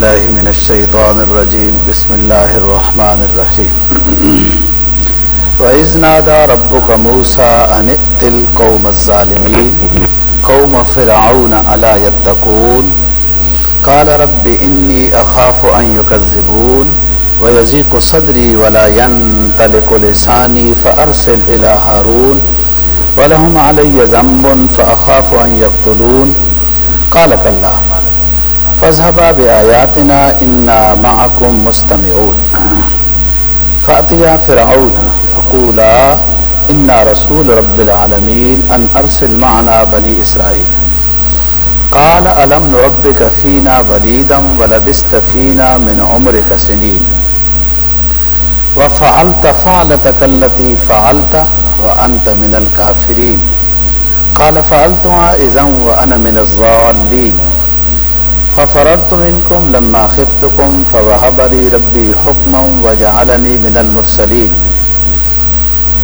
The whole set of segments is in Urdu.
بالله من الشيطان الرجيم. بسم الله الرحمن الرحيم. وإذ نادى ربك موسى أن ائت القوم الظالمين قوم فرعون ألا يتقون قال رب إني أخاف أن يكذبون ويزيق صدري ولا ينطلق لساني فأرسل إلى هارون ولهم علي ذنب فأخاف أن يقتلون قال كلا فاذهبا بآياتنا إنا معكم مستمعون. فأتيا فرعون فقولا إنا رسول رب العالمين أن أرسل معنا بني إسرائيل. قال ألم نربك فينا وليدا ولبست فينا من عمرك سنين. وفعلت فعلتك التي فعلت وأنت من الكافرين. قال فعلتها إذا وأنا من الظالين ففررت منكم لما خفتكم فوهب لي ربي حكما وجعلني من المرسلين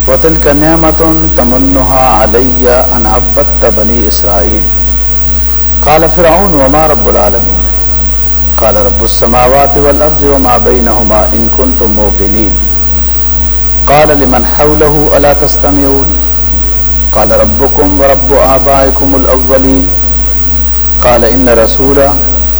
وتلك نعمة تمنها علي أن عبدت بني إسرائيل قال فرعون وما رب العالمين قال رب السماوات والأرض وما بينهما إن كنتم موقنين قال لمن حوله ألا تستمعون قال ربكم ورب آبائكم الأولين قال إن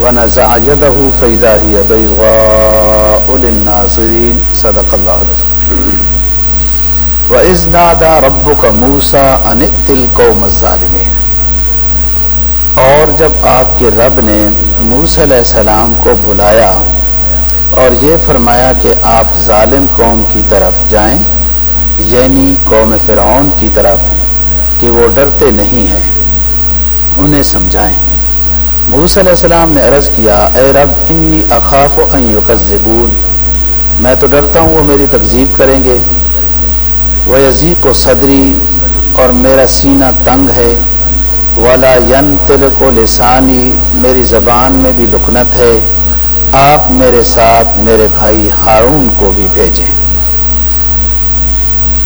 ونزع يده فإذا هي بيضاء للناظرين. صدق الله العظيم. وَإِذْ نَادَى رَبُّكَ مُوسَى أَنِ ائْتِ الْقَوْمَ الظَّالِمِينَ. اور جب آپ کے رب نے موسیٰ علیہ السلام کو بلایا اور یہ فرمایا کہ آپ ظالم قوم کی طرف جائیں یعنی قوم فرعون کی طرف، کہ وہ ڈرتے نہیں ہیں، انہیں سمجھائیں۔ موسیٰ علیہ السلام نے عرض کیا، اے رب، انی اخاف ان یکذبون. میں تو ڈرتا ہوں وہ میری تکذیب کریں گے۔ وہ یزیق و صدری اور میرا سینہ تنگ ہے۔ ولا ین تل کو لسانی، میری زبان میں بھی لکنت ہے۔ آپ میرے ساتھ میرے بھائی ہارون کو بھی بھیجیں۔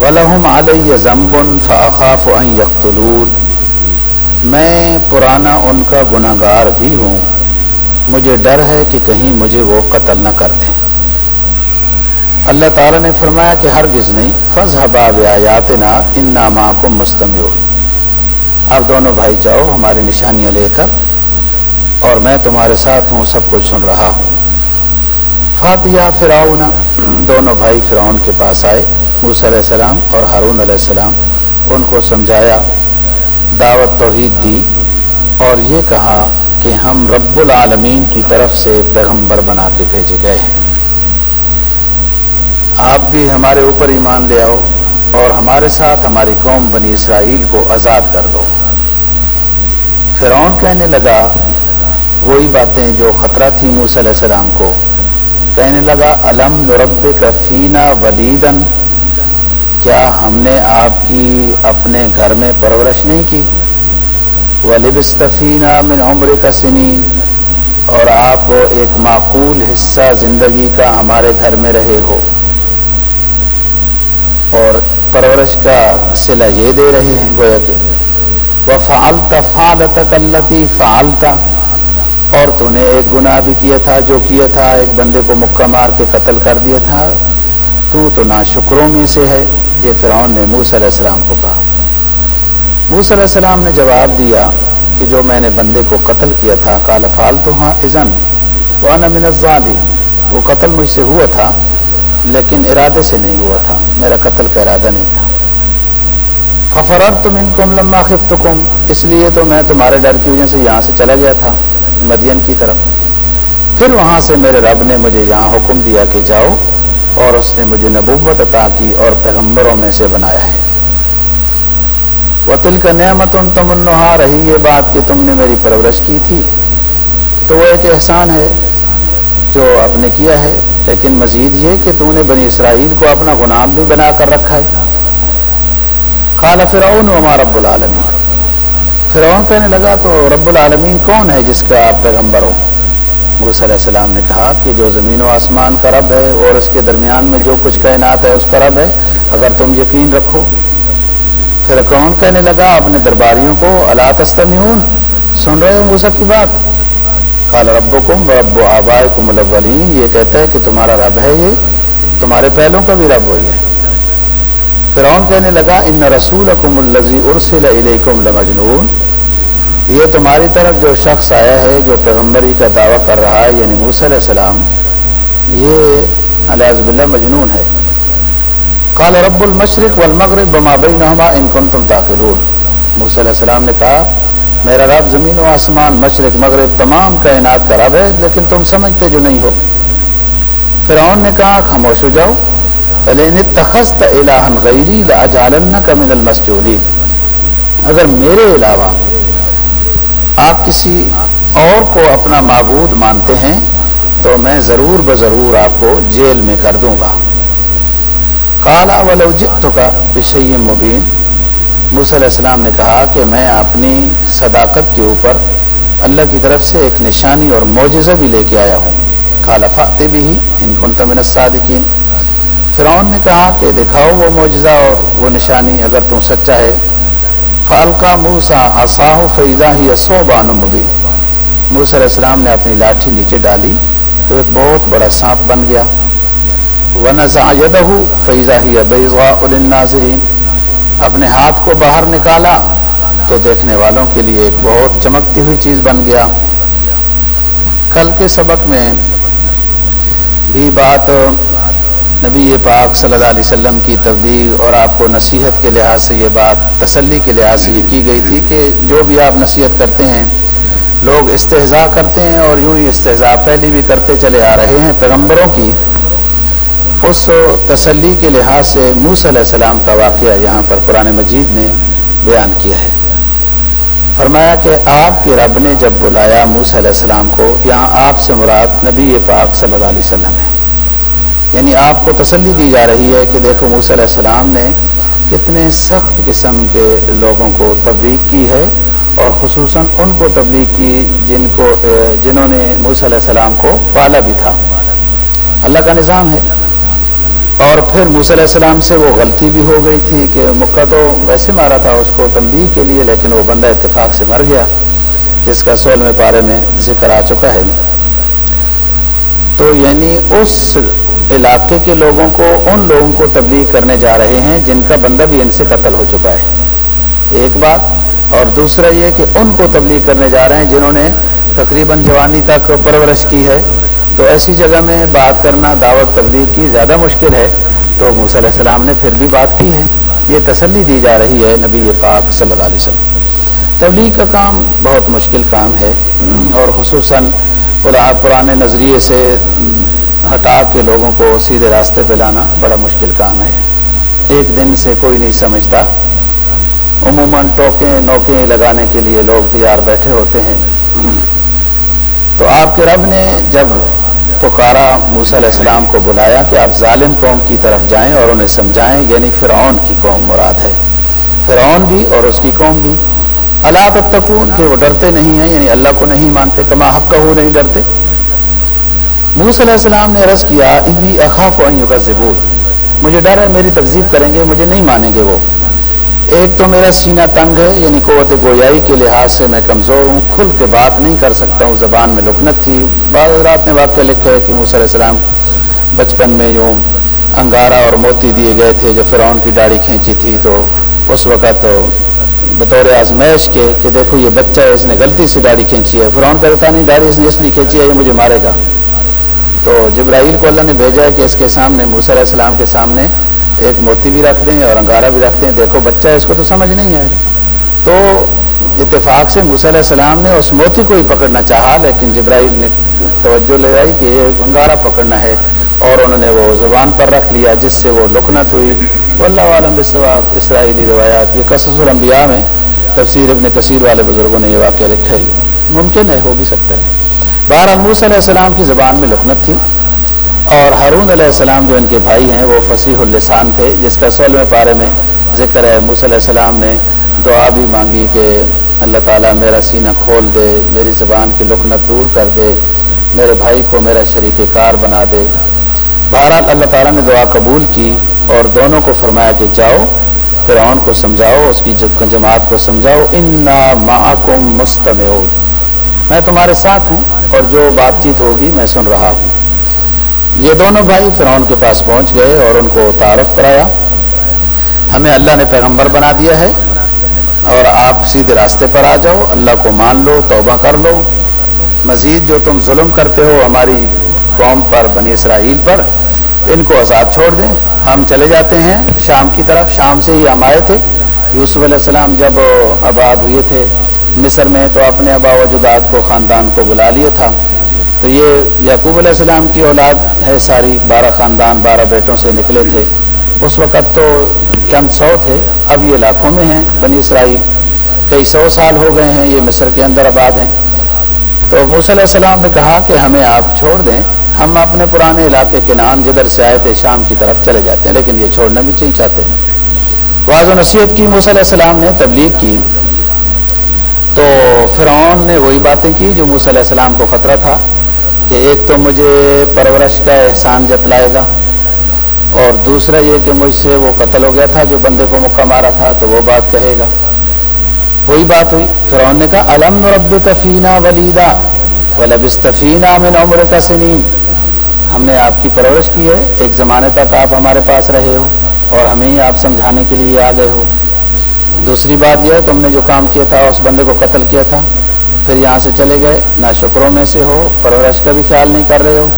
ولہم علیہ ضمبن فاخاف ان یقتلون میں پرانا ان کا گناہ گار بھی ہوں۔ مجھے ڈر ہے کہ کہیں مجھے وہ قتل نہ کر دیں۔ اللہ تعالیٰ نے فرمایا کہ ہرگز نہیں۔ فض حباب آیات نا ان نامہ کو مستم اب دونوں بھائی جاؤ ہماری نشانیاں لے کر اور میں تمہارے ساتھ ہوں، سب کچھ سن رہا ہوں۔ فاتحہ فراؤن دونوں بھائی فرعون کے پاس آئے۔ موسیٰ علیہ السلام اور ہارون علیہ السلام، ان کو سمجھایا۔ دعوت توحید دی اور یہ کہا کہ ہم رب العالمین کی طرف سے پیغمبر بنا کے بھیجے گئے ہیں۔ آپ بھی ہمارے اوپر ایمان لے آؤ اور ہمارے ساتھ ہماری قوم بنی اسرائیل کو آزاد کر دو۔ فرعون کہنے لگا، وہی باتیں جو خطرہ تھی موسیٰ علیہ السلام کو۔ کہنے لگا علم نرب کا فینا ولیدن؟ کیا ہم نے آپ کی اپنے گھر میں پرورش نہیں کی؟ ولیبستفینہ من عمر کا اور آپ ایک معقول حصہ زندگی کا ہمارے گھر میں رہے ہو۔ اور پرورش کا صلہ یہ دے رہے ہیں گویا کہ وہ فعالتا فعالت کلتی فعالتا اور تو نے ایک گناہ بھی کیا تھا، جو کیا تھا، ایک بندے کو مکہ مار کے قتل کر دیا تھا۔ تو تو نا شکروں میں سے ہے۔ یہ فرعون نے موسیٰ علیہ السلام کو کہا۔ موسیٰ علیہ السلام نے جواب دیا کہ جو میں نے بندے کو قتل کیا تھا کال فالتو ہاں ازن وانا من الظالم وہ قتل مجھ سے ہوا تھا، لیکن ارادے سے نہیں ہوا تھا۔ میرا قتل کا ارادہ نہیں تھا۔ ففرر تم ان کم لما خف اس لیے تو میں تمہارے ڈر کی وجہ سے یہاں سے چلا گیا تھا، مدین کی طرف۔ پھر وہاں سے میرے رب نے مجھے یہاں حکم دیا کہ جاؤ اور اس نے مجھے نبوت عطا کی اور پیغمبروں میں سے بنایا ہے۔ وہ تل کا نعمت ان تم رہی یہ بات کہ تم نے میری پرورش کی تھی۔ تو وہ ایک احسان ہے جو آپ نے کیا ہے، لیکن مزید یہ کہ تو نے بنی اسرائیل کو اپنا غلام بھی بنا کر رکھا ہے۔ قال فرعون وما رب العالمین فرعون کہنے لگا، تو رب العالمین کون ہے جس کا آپ پیغمبر ہو موسیٰ علیہ السلام نے کہا کہ جو زمین و آسمان کا رب ہے اور اس کے درمیان میں جو کچھ کائنات ہے اس کا رب ہے، اگر تم یقین رکھو۔ پھر کون کہنے لگا اپنے درباریوں کو اللہ تستمیون سن رہے ہو موسیٰ کی بات؟ کال رب کم رب و آبائے کم الاولین، یہ کہتا ہے کہ تمہارا رب ہے یہ، تمہارے پہلوں کا بھی رب وہی ہے۔ فرعون کہنے لگا، ان رسول اکم الزی ارسل علیکم لمجنون یہ تمہاری طرف جو شخص آیا ہے، جو پیغمبری کا دعویٰ کر رہا ہے یعنی موسیٰ علیہ السلام، یہ علیہ اللہ مجنون ہے۔ قال رب المشرق والمغرب بما بینہما ان کنتم تاقلون موسیٰ علیہ السلام نے کہا، میرا رب زمین و آسمان، مشرق، مغرب، تمام کائنات کا رب ہے، لیکن تم سمجھتے جو نہیں ہو۔ فرعون نے کہا، خاموش ہو جاؤ۔ تخست الہن غیری لاجالنک من المسجولین اگر میرے علاوہ آپ کسی اور کو اپنا معبود مانتے ہیں تو میں ضرور بضرور آپ کو جیل میں کر دوں گا۔ کالا ولو جتو کا پشی مبین۔ موسی علیہ السلام نے کہا کہ میں اپنی صداقت کے اوپر اللہ کی طرف سے ایک نشانی اور معجزہ بھی لے کے آیا ہوں۔ کالا فاتح بھی ان کن تمن صادقین فرعون نے کہا کہ دکھاؤ وہ معجزہ اور وہ نشانی اگر تم سچا ہے۔ فالکا موسا آساہ فیضا ہی سو بان مبی موسیٰ علیہ السلام نے اپنی لاٹھی نیچے ڈالی تو ایک بہت بڑا سانپ بن گیا۔ ونزا یدہ فیضا ہی بیضا الناظرین اپنے ہاتھ کو باہر نکالا تو دیکھنے والوں کے لیے ایک بہت چمکتی ہوئی چیز بن گیا۔ کل کے سبق میں بھی بات نبی پاک صلی اللہ علیہ وسلم کی تبلیغ اور آپ کو نصیحت کے لحاظ سے یہ بات، تسلی کے لحاظ سے یہ کی گئی تھی کہ جو بھی آپ نصیحت کرتے ہیں، لوگ استحضاء کرتے ہیں اور یوں ہی استحضاء پہلی بھی کرتے چلے آ رہے ہیں پیغمبروں کی۔ اس تسلی کے لحاظ سے موس علیہ السلام کا واقعہ یہاں پر قرآن مجید نے بیان کیا ہے۔ فرمایا کہ آپ کے رب نے جب بلایا موس علیہ السلام کو، یہاں آپ سے مراد نبی پاک صلی اللہ علیہ وسلم ہے۔ یعنی آپ کو تسلی دی جا رہی ہے کہ دیکھو موسیٰ علیہ السلام نے کتنے سخت قسم کے لوگوں کو تبلیغ کی ہے اور خصوصاً ان کو تبلیغ کی جن کو جنہوں نے موسیٰ علیہ السلام کو پالا بھی تھا۔ اللہ کا نظام ہے۔ اور پھر موسیٰ علیہ السلام سے وہ غلطی بھی ہو گئی تھی کہ مکہ تو ویسے مارا تھا اس کو تبلیغ کے لیے، لیکن وہ بندہ اتفاق سے مر گیا، جس کا سول میں پارے میں ذکر آ چکا ہے۔ تو یعنی اس علاقے کے لوگوں کو، ان لوگوں کو تبلیغ کرنے جا رہے ہیں جن کا بندہ بھی ان سے قتل ہو چکا ہے۔ ایک بات اور دوسرا یہ کہ ان کو تبلیغ کرنے جا رہے ہیں جنہوں نے تقریباً جوانی تک پرورش کی ہے۔ تو ایسی جگہ میں بات کرنا، دعوت تبلیغ کی زیادہ مشکل ہے۔ تو موسیٰ علیہ السلام نے پھر بھی بات کی ہے۔ یہ تسلی دی جا رہی ہے نبی پاک صلی اللہ علیہ وسلم۔ تبلیغ کا کام بہت مشکل کام ہے اور خصوصاً پرانے نظریے سے ہٹا کے لوگوں کو سیدھے راستے پہ لانا بڑا مشکل کام ہے۔ ایک دن سے کوئی نہیں سمجھتا۔ عموماً ٹوکیں، نوکیں لگانے کے لیے لوگ تیار بیٹھے ہوتے ہیں۔ تو آپ کے رب نے جب پکارا موسیٰ علیہ السلام کو بلایا کہ آپ ظالم قوم کی طرف جائیں اور انہیں سمجھائیں یعنی فرعون کی قوم مراد ہے۔ فرعون بھی اور اس کی قوم بھی۔ اللہ تتکون کہ وہ ڈرتے نہیں ہیں یعنی اللہ کو نہیں مانتے، کما حق کا ہو نہیں ڈرتے۔ موس علیہ السلام نے عرض کیا ابھی اخاف کا ضبور مجھے ڈر ہے، میری تقزیب کریں گے، مجھے نہیں مانیں گے وہ۔ ایک تو میرا سینہ تنگ ہے یعنی قوت گویائی کے لحاظ سے میں کمزور ہوں، کھل کے بات نہیں کر سکتا ہوں، زبان میں لکنت تھی۔ بعض رات نے واقعہ لکھا ہے کہ موسیٰ علیہ السلام بچپن میں یوں انگارہ اور موتی دیے گئے تھے جو فرعون کی داڑھی کھینچی تھی تو اس وقت بطور آزمائش کے کہ دیکھو یہ بچہ ہے، اس نے غلطی سے داڑھی کھینچی ہے۔ فرعون کہتا نہیں، داڑھی اس نے اس لیے کھینچی ہے، یہ مجھے مارے گا۔ تو جبرائیل کو اللہ نے بھیجا ہے کہ اس کے سامنے، موسیٰ علیہ السلام کے سامنے ایک موتی بھی رکھ دیں اور انگارہ بھی رکھ دیں۔ دیکھو بچہ ہے، اس کو تو سمجھ نہیں ہے تو اتفاق سے موسیٰ علیہ السلام نے اس موتی کو ہی پکڑنا چاہا، لیکن جبرائیل نے توجہ لے آئی کہ یہ انگارہ پکڑنا ہے اور انہوں نے وہ زبان پر رکھ لیا، جس سے وہ لکنت ہوئی۔ واللہ عالم بصواب اسرائیلی روایات، یہ قصص الانبیاء میں تفسیر ابن کثیر والے بزرگوں نے یہ واقعہ لکھا ہی ممکن ہے، ہو بھی سکتا ہے۔ بہرحال موسیٰ علیہ السلام کی زبان میں لکنت تھی اور ہارون علیہ السلام جو ان کے بھائی ہیں وہ فصیح اللسان تھے، جس کا سولہویں پارے میں ذکر ہے۔ موسی علیہ السلام نے دعا بھی مانگی کہ اللہ تعالیٰ میرا سینہ کھول دے، میری زبان کی لکنت دور کر دے، میرے بھائی کو میرا شریک کار بنا دے۔ بہرحال اللہ تعالیٰ نے دعا قبول کی اور دونوں کو فرمایا کہ جاؤ، فرعون کو سمجھاؤ، اس کی جماعت کو سمجھاؤ ان معکم مستمع میں تمہارے ساتھ ہوں اور جو بات چیت ہوگی میں سن رہا ہوں۔ یہ دونوں بھائی فرعون کے پاس پہنچ گئے اور ان کو تعارف کرایا۔ ہمیں اللہ نے پیغمبر بنا دیا ہے اور آپ سیدھے راستے پر آ جاؤ۔ اللہ کو مان لو، توبہ کر لو۔ مزید جو تم ظلم کرتے ہو ہماری قوم پر، بنی اسرائیل پر، ان کو آزاد چھوڑ دیں۔ ہم چلے جاتے ہیں شام کی طرف۔ شام سے ہی ہم آئے تھے۔ یوسف علیہ السلام جب آباد ہوئے تھے مصر میں تو اپنے ابا و جداد کو خاندان کو بلا لیے تھا۔ تو یہ یعقوب علیہ السلام کی اولاد ہے، ساری بارہ خاندان، بارہ بیٹوں سے نکلے تھے۔ اس وقت تو چند سو تھے، اب یہ لاکھوں میں ہیں۔ بنی اسرائیل کئی سو سال ہو گئے ہیں، یہ مصر کے اندر آباد ہیں۔ تو موسی علیہ السلام نے کہا کہ ہمیں آپ چھوڑ دیں۔ ہم اپنے پرانے علاقے کے نام جدھر سے آئے تھے شام کی طرف چلے جاتے ہیں، لیکن یہ چھوڑنا بھی چاہیے چاہتے۔ ہیں واضح و نصیحت کی موسی علیہ السلام نے تبلیغ کی۔ تو فرعون نے وہی باتیں کی جو موسی علیہ السلام کو خطرہ تھا کہ ایک تو مجھے پرورش کا احسان جتلائے گا اور دوسرا یہ کہ مجھ سے وہ قتل ہو گیا تھا جو بندے کو مکہ مارا تھا تو وہ بات کہے گا۔ وہی بات ہوئی۔ فرعون نے کہا علم رب کفینا ولیدا ولبستفینا من عمر کا سنین ہم نے آپ کی پرورش کی ہے۔ ایک زمانے تک آپ ہمارے پاس رہے ہو اور ہمیں آپ سمجھانے کے لیے آ گئے ہو۔ دوسری بات یہ ہے تم نے جو کام کیا تھا، اس بندے کو قتل کیا تھا۔ پھر یہاں سے چلے گئے۔ نہ شکروں میں سے ہو، پرورش کا بھی خیال نہیں کر رہے ہو۔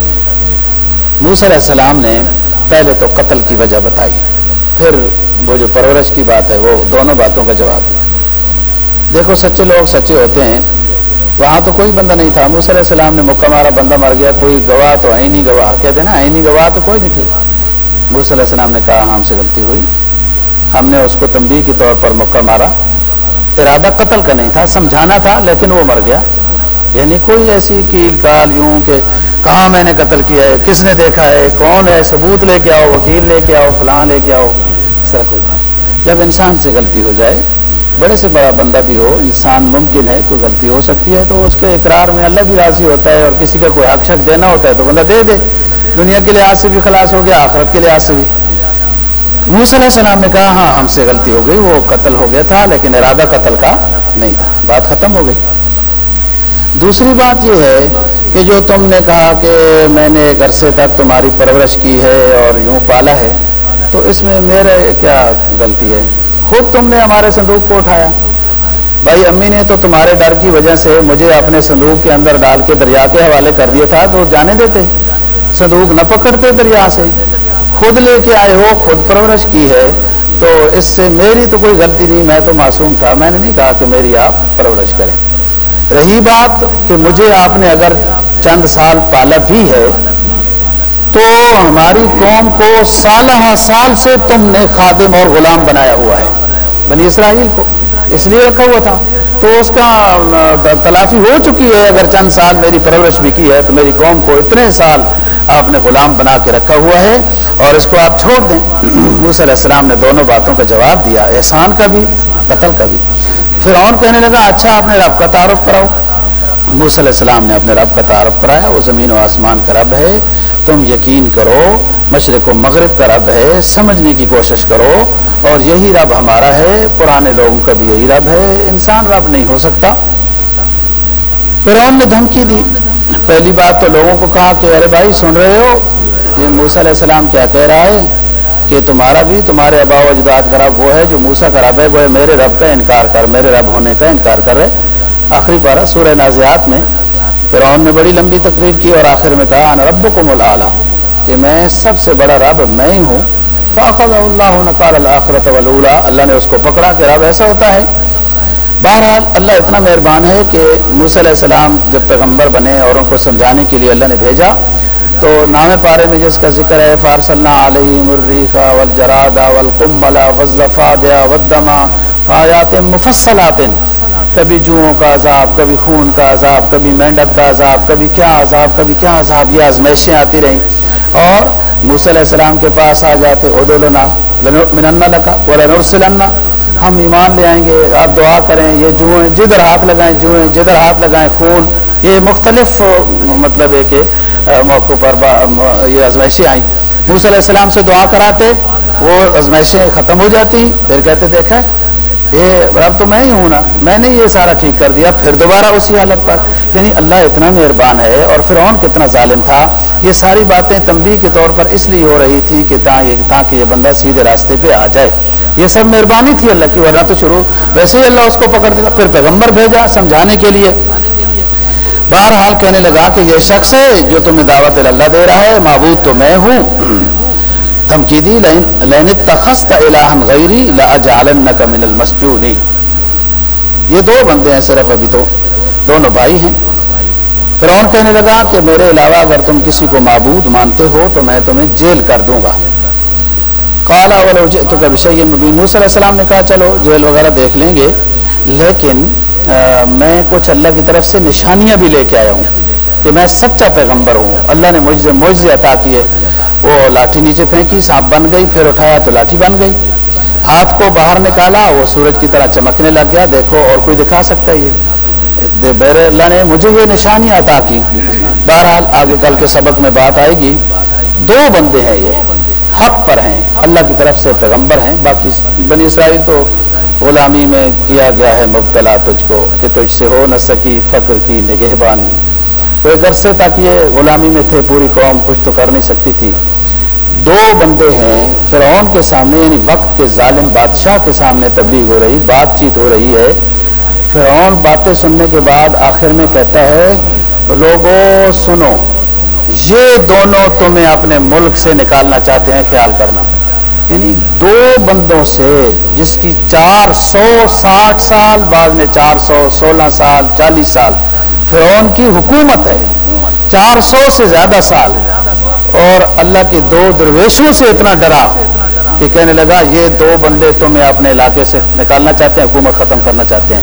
موس علیہ السلام نے پہلے تو قتل کی وجہ بتائی۔ پھر وہ جو پرورش کی بات ہے، وہ دونوں باتوں کا جواب دیا۔ دیکھو، سچے لوگ سچے ہوتے ہیں۔ وہاں تو کوئی بندہ نہیں تھا۔ موس علیہ السلام نے مکہ مارا، بندہ مر گیا۔ کوئی گواہ تو آئینی گواہ۔ کہتے ہیں نا آئینی گواہ تو کوئی نہیں تھے موس علیہ السلام نے کہا ہاں، ہم سے غلطی ہوئی۔ ہم نے اس کو تنبیہ کے طور پر مکہ مارا۔ ارادہ قتل کا نہیں تھا، سمجھانا تھا، لیکن وہ مر گیا۔ یعنی کوئی ایسی کیل کال یوں کہ کہاں میں نے قتل کیا ہے، کس نے دیکھا ہے، کون ہے، ثبوت لے کے آؤ، وکیل لے کے آؤ، فلاں لے کے آؤ، اس طرح کوئی بات۔ جب انسان سے غلطی ہو جائے، بڑے سے بڑا بندہ بھی ہو، انسان ممکن ہے، کوئی غلطی ہو سکتی ہے، تو اس کے اقرار میں اللہ بھی راضی ہوتا ہے اور کسی کا کوئی حق شک دینا ہوتا ہے، تو بندہ دے دے۔ دنیا کے لحاظ سے بھی خلاص ہو گیا، آخرت کے لحاظ سے بھی۔ موسی علیہ السلام نے کہا ہاں ہم سے غلطی ہو گئی، وہ قتل ہو گیا تھا، لیکن ارادہ قتل کا نہیں تھا۔ بات ختم ہو گئی۔ دوسری بات یہ ہے کہ جو تم نے کہا کہ میں نے ایک عرصے تک تمہاری پرورش کی ہے اور یوں پالا ہے، تو اس میں میرے کیا غلطی ہے؟ خود تم نے ہمارے صندوق کو اٹھایا۔ بھائی، امی نے تو تمہارے ڈر کی وجہ سے مجھے اپنے صندوق کے اندر ڈال کے دریا کے حوالے کر دیا تھا، تو جانے دیتے۔ صندوق نہ پکڑتے دریا سے۔ خود لے کے آئے ہو، خود پرورش کی ہے، تو اس سے میری تو کوئی غلطی نہیں، میں تو معصوم تھا۔ میں نے نہیں کہا کہ میری آپ پرورش کریں۔ رہی بات کہ مجھے آپ نے اگر چند سال پالا بھی ہے، تو ہماری قوم کو سالہ سال سے تم نے خادم اور غلام بنایا ہوا ہے، بنی اسرائیل کو۔ اس لیے رکھا ہوا تھا۔ تو اس کا تلافی ہو چکی ہے۔ اگر چند سال میری پرورش بھی کی ہے، تو میری قوم کو اتنے سال آپ نے غلام بنا کے رکھا ہوا ہے اور اس کو آپ چھوڑ دیں۔ موسی علیہ السلام نے دونوں باتوں کا جواب دیا، احسان کا بھی، قتل کا بھی۔ پھر اور کہنے لگا اچھا آپ نے رب کا تعارف کراؤ۔ موس علیہ السلام نے اپنے رب کا تعارف کرایا، وہ زمین و آسمان کا رب ہے۔ تم یقین کرو، مشرق و مغرب کا رب ہے، سمجھنے کی کوشش کرو اور یہی رب ہمارا ہے۔ پرانے لوگوں کا بھی یہی رب ہے، انسان رب نہیں ہو سکتا۔ فرعون نے دھمکی دی۔ پہلی بات تو لوگوں کو کہا کہ ارے بھائی سن رہے ہو، یہ موسا علیہ السلام کیا کہہ رہا ہے کہ تمہارا بھی، تمہارے ابا و اجداد کا رب وہ ہے جو موسا کا رب ہے، وہ ہے میرے رب کا انکار کر، میرے رب ہونے کا انکار کر رہے آخری بارہ سورہ نازیات میں فرعون نے بڑی لمبی تقریر کی اور آخر میں کہا، انا رب کو کہ میں سب سے بڑا رب میں ہی ہوں۔ فاخذ اللہ نقال الآخرت ولا اللہ نے اس کو پکڑا کہ رب ایسا ہوتا ہے۔ بہرحال اللہ اتنا مہربان ہے کہ موسی علیہ السلام جب پیغمبر بنے اور ان کو سمجھانے کے لیے اللہ نے بھیجا، تو نام پارے میں جس کا ذکر ہے فارس اللہ علیہ مرریخا والجرادا والقملا والزفادیا والدما فآیات مفصلات، کبھی جوؤں کا عذاب، کبھی خون کا عذاب، کبھی مینڈک کا عذاب، کبھی کیا عذاب، کبھی کیا عذاب، یہ آزمائشیں آتی رہیں۔ اور موسی علیہ السلام کے پاس آ جاتے ادولنا مننا لکا ولنرسلنا ہم ایمان لے آئیں گے، آپ دعا کریں، یہ جوئیں، جدھر ہاتھ لگائیں جوئیں، جدھر ہاتھ لگائیں خون، یہ مختلف مطلب ہے کہ موقع پر یہ آزمائشیں آئیں۔ موسیٰ علیہ السلام سے دعا کراتے، وہ ازمائشیں ختم ہو جاتی، پھر کہتے دیکھا یہ رب تو میں ہی ہوں نا، میں نے یہ سارا ٹھیک کر دیا، پھر دوبارہ اسی حالت پر۔ یعنی اللہ اتنا مہربان ہے اور فرعون کتنا ظالم تھا۔ یہ ساری باتیں تنبیہ کے طور پر اس لیے ہو رہی تھی کہ تاکہ یہ بندہ سیدھے راستے پہ آ جائے۔ یہ سب مہربانی تھی اللہ کی، ورنہ تو شروع ویسے ہی اللہ اس کو پکڑ دیتا، پھر پیغمبر بھیجا سمجھانے کے لیے۔ بہرحال کہنے لگا کہ یہ شخص ہے جو تمہیں دعوت اللہ دے رہا ہے، معبود تو میں ہوں۔ دھمکی لین تخست الہن غیری لاجعلنک من المسجونی یہ دو بندے ہیں صرف ابھی تو، دونوں بھائی ہیں۔ فرعون کہنے لگا کہ میرے علاوہ اگر تم کسی کو معبود مانتے ہو تو میں تمہیں جیل کر دوں گا۔ کالا ولو تو کبھی شہی مبین۔ موسیٰ علیہ السلام نے کہا، چلو جیل وغیرہ دیکھ لیں گے، لیکن میں کچھ اللہ کی طرف سے نشانیاں بھی لے کے آیا ہوں۔ کہ میں سچا پیغمبر ہوں۔ اللہ نے مجھے معجزے عطا کیے۔ وہ لاٹھی نیچے پھینکی، سانپ بن گئی، پھر اٹھایا تو لاٹھی بن گئی۔ ہاتھ کو باہر نکالا، وہ سورج کی طرح چمکنے لگ گیا۔ دیکھو، اور کوئی دکھا سکتا ہے یہ؟ بیر اللہ نے مجھے یہ نشانیاں عطا کی۔ بہرحال آگے کل کے سبق میں بات آئے گی۔ دو بندے ہیں یہ۔ حق پر ہیں۔ اللہ کی طرف سے پیغمبر ہیں۔ باقی بنی اسرائیل تو غلامی میں کیا گیا ہے، مبتلا تجھ کو، کہ تجھ سے ہو نہ سکی فقر کی نگہبانی۔ کوئی عرصے تک یہ غلامی میں تھے، پوری قوم کچھ تو کر نہیں سکتی تھی۔ دو بندے ہیں، فرعون کے سامنے یعنی وقت کے ظالم بادشاہ کے سامنے تبلیغ ہو رہی، بات چیت ہو رہی ہے۔ فرعون باتیں سننے کے بعد آخر میں کہتا ہے لوگوں سنو، یہ دونوں تمہیں اپنے ملک سے نکالنا چاہتے ہیں، خیال کرنا۔ یعنی دو بندوں سے، جس کی چار سو ساٹھ سال بعد میں، چار سو سولہ سال، چالیس سال فرعون کی حکومت ہے۔ چار سو سے زیادہ سال۔ اور اللہ کے دو درویشوں سے اتنا ڈرا کہ کہنے لگا، یہ دو بندے تمہیں اپنے علاقے سے نکالنا چاہتے ہیں، حکومت ختم کرنا چاہتے ہیں۔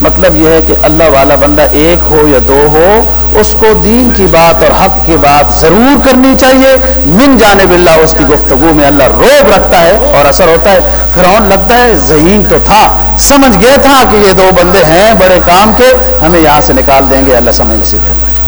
مطلب یہ ہے کہ اللہ والا بندہ ایک ہو یا دو ہو، اس کو دین کی بات اور حق کی بات ضرور کرنی چاہیے۔ من جانب اللہ اس کی گفتگو میں اللہ روب رکھتا ہے اور اثر ہوتا ہے۔ فرعون لگتا ہے، ذہین تو تھا۔ سمجھ گیا تھا کہ یہ دو بندے ہیں بڑے کام کے، ہمیں یہاں سے نکال دیں گے، اللہ سمجھ نصیب کرنا ہے